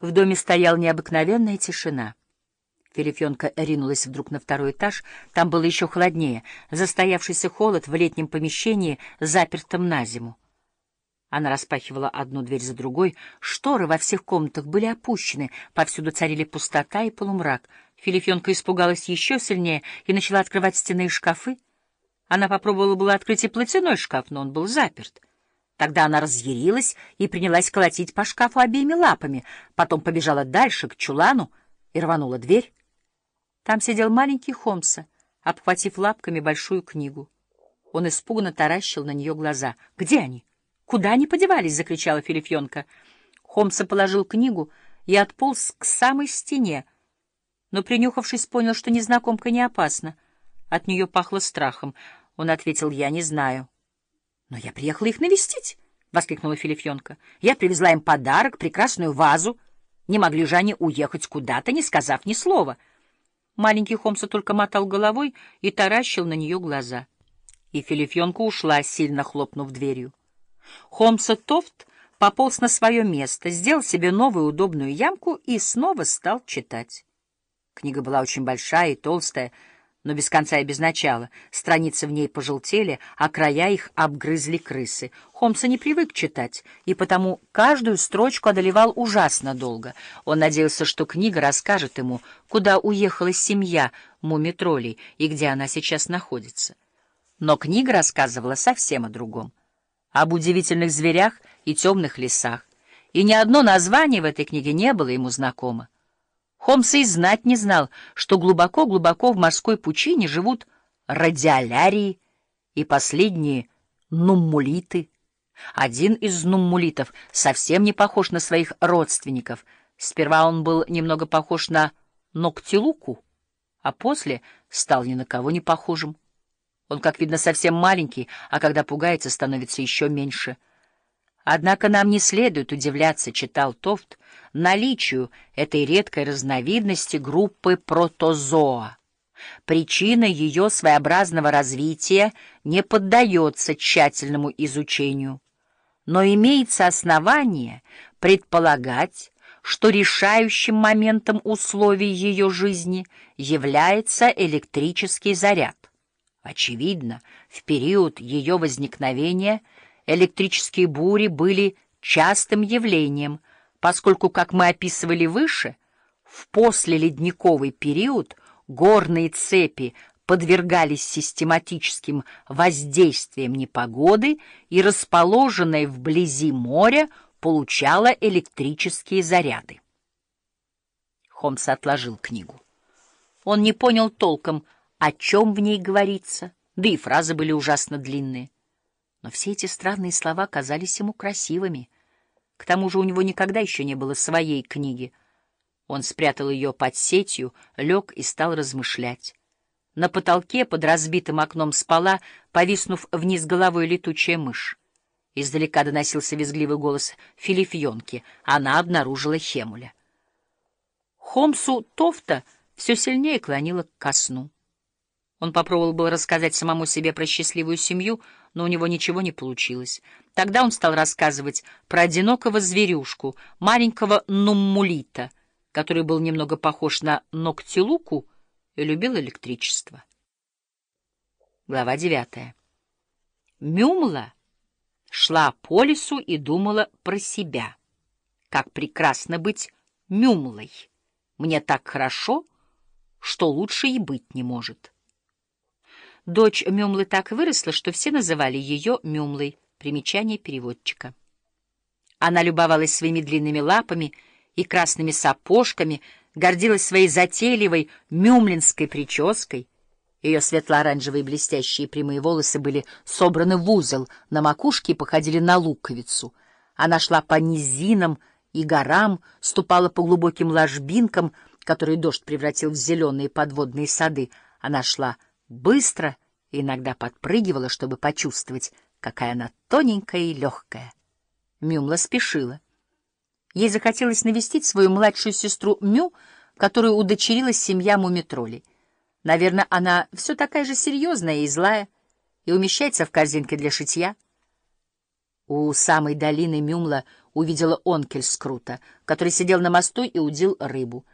В доме стояла необыкновенная тишина. Филифенка ринулась вдруг на второй этаж. Там было еще холоднее. Застоявшийся холод в летнем помещении, запертом на зиму. Она распахивала одну дверь за другой. Шторы во всех комнатах были опущены. Повсюду царили пустота и полумрак. Филифенка испугалась еще сильнее и начала открывать стены шкафы. Она попробовала было открыть и платяной шкаф, но он был заперт. Тогда она разъярилась и принялась колотить по шкафу обеими лапами, потом побежала дальше, к чулану, и рванула дверь. Там сидел маленький Хомса, обхватив лапками большую книгу. Он испуганно таращил на нее глаза. «Где они?» «Куда они подевались?» — закричала Филифьонка. Хомса положил книгу и отполз к самой стене, но, принюхавшись, понял, что незнакомка не опасна. От нее пахло страхом. Он ответил, «Я не знаю». «Но я приехала их навестить!» — воскликнула Филифьонка. «Я привезла им подарок, прекрасную вазу. Не могли же они уехать куда-то, не сказав ни слова». Маленький Хомса только мотал головой и таращил на нее глаза. И Филифьонка ушла, сильно хлопнув дверью. Холмса Тофт пополз на свое место, сделал себе новую удобную ямку и снова стал читать. Книга была очень большая и толстая, но без конца и без начала. Страницы в ней пожелтели, а края их обгрызли крысы. Холмса не привык читать, и потому каждую строчку одолевал ужасно долго. Он надеялся, что книга расскажет ему, куда уехала семья мумитролей и где она сейчас находится. Но книга рассказывала совсем о другом об удивительных зверях и темных лесах, и ни одно название в этой книге не было ему знакомо. Холмс и знать не знал, что глубоко-глубоко в морской пучине живут радиолярии и последние нуммулиты. Один из нуммулитов совсем не похож на своих родственников. Сперва он был немного похож на ноктилуку, а после стал ни на кого не похожим. Он, как видно, совсем маленький, а когда пугается, становится еще меньше. Однако нам не следует удивляться, читал Тофт, наличию этой редкой разновидности группы протозоа. Причина ее своеобразного развития не поддается тщательному изучению, но имеется основание предполагать, что решающим моментом условий ее жизни является электрический заряд. Очевидно, в период ее возникновения электрические бури были частым явлением, поскольку, как мы описывали выше, в послеледниковый период горные цепи подвергались систематическим воздействиям непогоды и расположенная вблизи моря получала электрические заряды. Холмс отложил книгу. Он не понял толком, о чем в ней говорится, да и фразы были ужасно длинные. Но все эти странные слова казались ему красивыми. К тому же у него никогда еще не было своей книги. Он спрятал ее под сетью, лег и стал размышлять. На потолке под разбитым окном спала, повиснув вниз головой летучая мышь. Издалека доносился визгливый голос Филифьонки. Она обнаружила Хемуля. Хомсу Тофта все сильнее клонила ко сну. Он попробовал было рассказать самому себе про счастливую семью, но у него ничего не получилось. Тогда он стал рассказывать про одинокого зверюшку, маленького нуммулита, который был немного похож на ногтилуку и любил электричество. Глава девятая. Мюмла шла по лесу и думала про себя. Как прекрасно быть мюмлой! Мне так хорошо, что лучше и быть не может. Дочь Мюмлы так выросла, что все называли ее Мюмлой. Примечание переводчика. Она любовалась своими длинными лапами и красными сапожками, гордилась своей затейливой мюмлинской прической. Ее светло-оранжевые блестящие прямые волосы были собраны в узел, на макушке и походили на луковицу. Она шла по низинам и горам, ступала по глубоким ложбинкам, которые дождь превратил в зеленые подводные сады. Она шла быстро иногда подпрыгивала, чтобы почувствовать, какая она тоненькая и легкая. Мюмла спешила. Ей захотелось навестить свою младшую сестру Мю, которую удочерила семья мумитролей. Наверное, она все такая же серьезная и злая, и умещается в корзинке для шитья. У самой долины Мюмла увидела Онкель Скрута, который сидел на мосту и удил рыбу.